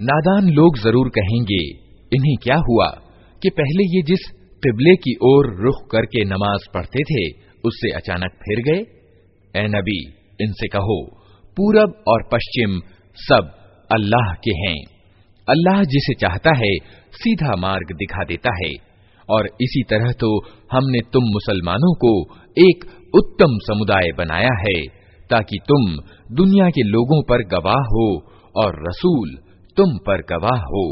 नादान लोग ज़रूर कहेंगे, इन्हें क्या हुआ कि पहले ये जिस तिबले की ओर रुख करके नमाज़ पढ़ते थे, उससे अचानक फिर गए? ए नबी, इनसे कहो, पूरब और पश्चिम सब अल्लाह के हैं। अल्लाह जिसे चाहता है, सीधा मार्ग दिखा देता है। और इसी तरह तो हमने तुम मुसलमानों को एक उत्तम समुदाय बनाया है, ताकि तुम दुनिया के लोगों पर गवाह हो और रसूल तुम पर गवाह हो।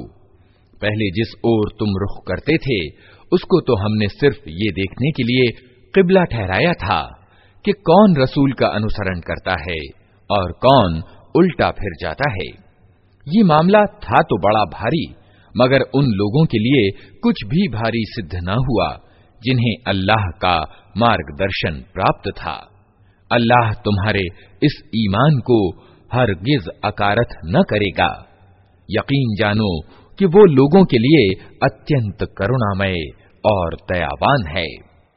पहले जिस ओर तुम रुख करते थे, उसको तो हमने सिर्फ़ ये देखने के लिए किबला ठहराया था कि कौन रसूल का अनुसरण करता है और कौन उल्टा फिर जाता है। ये मामला था तो बड़ा भारी मगर उन लोगों के लिए कुछ भी भारी सिद्ध न हुआ जिन्हें अल्लाह का मार्गदर्शन प्राप्त था अल्लाह तुम्हारे इस ईमान को हरगिज अकारथ न करेगा यकीन जानो कि वो लोगों के लिए अत्यंत करुणामय और दयावान है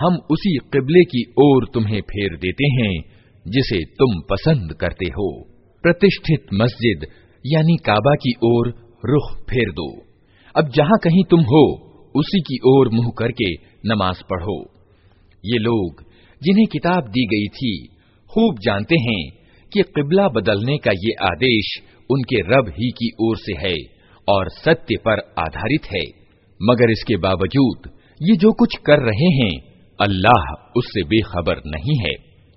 हम उसी किबले की ओर तुम्हें फेर देते हैं, जिसे तुम पसंद करते हो। प्रतिष्ठित मस्जिद, यानी काबा की ओर, रुख फेर दो। अब जहाँ कहीं तुम हो, उसी की ओर मुँह करके नमाज़ पढ़ो। ये लोग, जिन्हें किताब दी गई थी, खूब जानते हैं कि किबला बदलने का ये आदेश उनके रब ही की ओर से है और सत्य पर आधारित है। मगर इसके बावजूद, ये जो कुछ कर रहे हैं अल्लाह उससे बेखबर नहीं है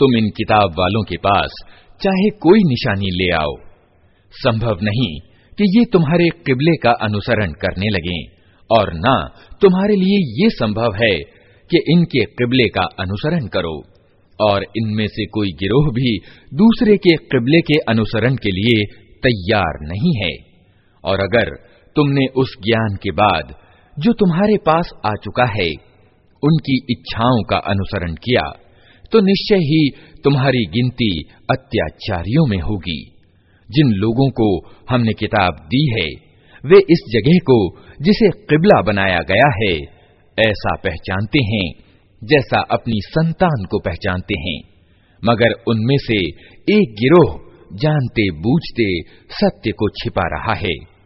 तुम इन किताब वालों के पास चाहे कोई निशानी ले आओ संभव नहीं कि ये तुम्हारे किबले का अनुसरण करने लगें और ना तुम्हारे लिए ये संभव है कि इनके किबले का अनुसरण करो, और इनमें से कोई गिरोह भी दूसरे के किबले के अनुसरण के लिए तैयार नहीं है। और अगर तुमने उस ज्ञान के बाद जो तुम्हारे पास आ चुका है, उनकी इच्छाओं का अनुसरण किया तो निश्चय ही तुम्हारी गिनती अत्याचारियों में होगी। जिन लोगों को हमने किताब दी है, वे इस जगह को जिसे किबला बनाया गया है ऐसा पहचानते हैं, जैसा अपनी संतान को पहचानते हैं। मगर उनमें से एक गिरोह जानते बूझते सत्य को छिपा रहा है।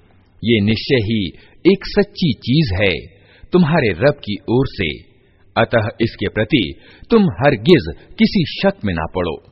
ये निश्चय ही एक सच्ची चीज़ है तुम्हारे रब की ओर से। अतः इसके प्रति तुम हरगिज किसी शक में ना पड़ो।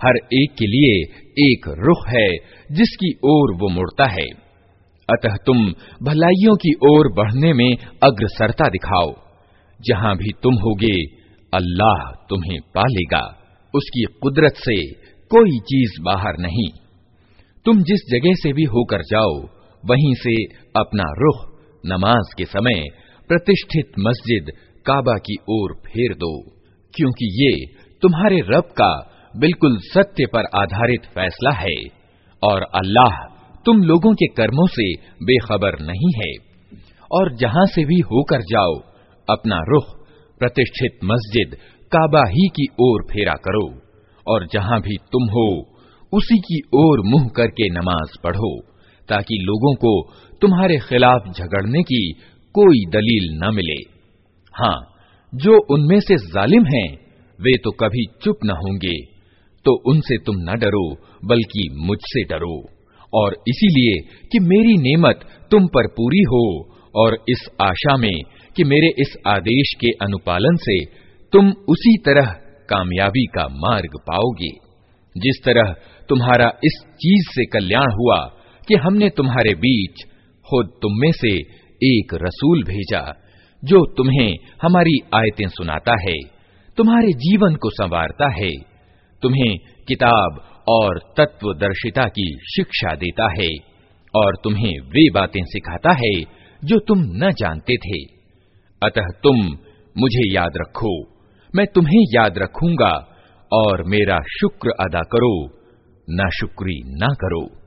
हर एक के लिए एक रुख है जिसकी ओर वो मुड़ता है अतः तुम भलाइयों की ओर बढ़ने में अग्रसरता दिखाओ जहां भी तुम होगे अल्लाह तुम्हें पालेगा उसकी कुदरत से कोई चीज बाहर नहीं तुम जिस जगह से भी होकर जाओ वहीं से अपना रुख नमाज़ के समय प्रतिष्ठित मस्जिद काबा की ओर फेर दो, क्योंकि ये तुम्हारे रब का बिल्कुल सत्य पर आधारित फैसला है और अल्लाह तुम लोगों के कर्मों से बेखबर नहीं है। और जहाँ से भी होकर जाओ, अपना रुख प्रतिष्ठित मस्जिद काबा ही की ओर फेरा करो, और जहाँ भी तुम हो, उसी की ओर मुँह करके नमाज़ पढ़ो। ताकि लोगों को तुम्हारे खिलाफ झगड़ने की कोई दलील न मिले। हाँ जो उनमें से जालिम हैं, वे तो कभी चुप न होंगे। तो उनसे तुम न डरो, बल्कि मुझसे डरो। और इसीलिए कि मेरी नेमत तुम पर पूरी हो, और इस आशा में कि मेरे इस आदेश के अनुपालन से तुम उसी तरह कामयाबी का मार्ग पाओगे। जिस तरह तुम्हारा इस चीज़ से कल्याण हुआ कि हमने तुम्हारे बीच खुद तुम में से एक रसूल भेजा, जो तुम्हें हमारी आयतें सुनाता है, तुम्हारे जीवन को संवारता है, तुम्हें किताब और तत्वदर्शिता की शिक्षा देता है, और तुम्हें वे बातें सिखाता है, जो तुम न जानते थे। अतः तुम मुझे याद रखो, मैं तुम्हें याद रखूँगा, और मेरा शुक्र अदा करो, ना शुक्री ना करो।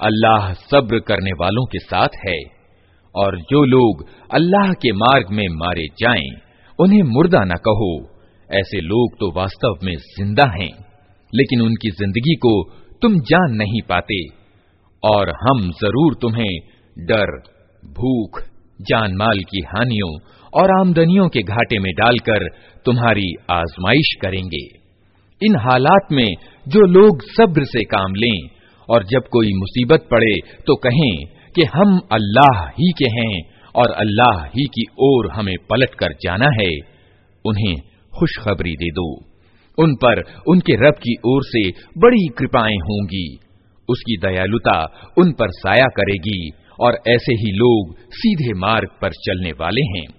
अल्लाह सब्र करने वालों के साथ है। और जो लोग अल्लाह के मार्ग में मारे जाएँ, उन्हें मुर्दा न कहो। ऐसे लोग तो वास्तव में ज़िंदा हैं लेकिन उनकी ज़िंदगी को तुम जान नहीं पाते। और हम ज़रूर तुम्हें डर भूख जान माल की हानियों और आमदनियों के घाटे में डालकर तुम्हारी आजमाइश करेंगे। इन हालात में जो लोग सब्र से काम लें और जब कोई मुसीबत पड़े तो कहें कि हम अल्लाह ही के हैं और अल्लाह ही की ओर हमें पलट कर जाना है। उन्हें खुशखबरी दे दो। उन पर उनके रब की ओर से बड़ी कृपाएँ होंगी। उसकी दयालुता उन पर साया करेगी और ऐसे ही लोग सीधे मार्ग पर चलने वाले हैं।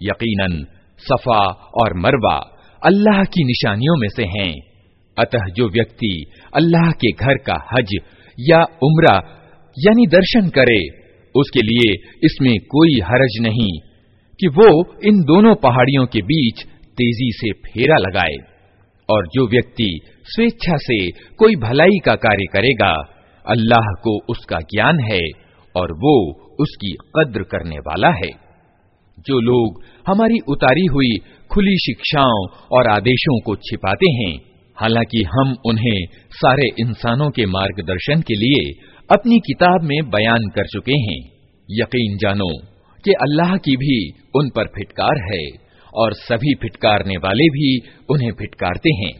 यकीनन सफा और मरवा अल्लाह की निशानियों में से हैं अतः जो व्यक्ति अल्लाह के घर का हज या उम्रा यानी दर्शन करे उसके लिए इसमें कोई हरज नहीं कि वो इन दोनों पहाड़ियों के बीच तेज़ी से फेरा लगाए और जो व्यक्ति स्वेच्छा से कोई भलाई का कार्य करेगा, अल्लाह को उसका ज्ञान है और वो उसकी कद्र करने वाला है। जो लोग हमारी उतारी हुई खुली शिक्षाओं और आदेशों को छिपाते हैं, हालाँकि हम उन्हें सारे इंसानों के मार्गदर्शन के लिए अपनी किताब में बयान कर चुके हैं। यकीन जानो कि अल्लाह की भी उन पर फिटकार है। और सभी फिटकारने वाले भी उन्हें फिटकारते हैं।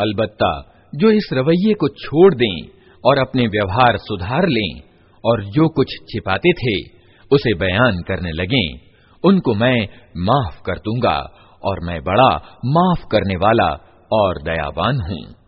अलबत्ता, जो इस रवैये को छोड़ दें और अपने व्यवहार सुधार लें और जो कुछ छिपाते थे, उसे बयान करने लगें, उनको मैं माफ़ कर दूँगा और मैं बड़ा माफ़ करने वाला और दयावान हूँ।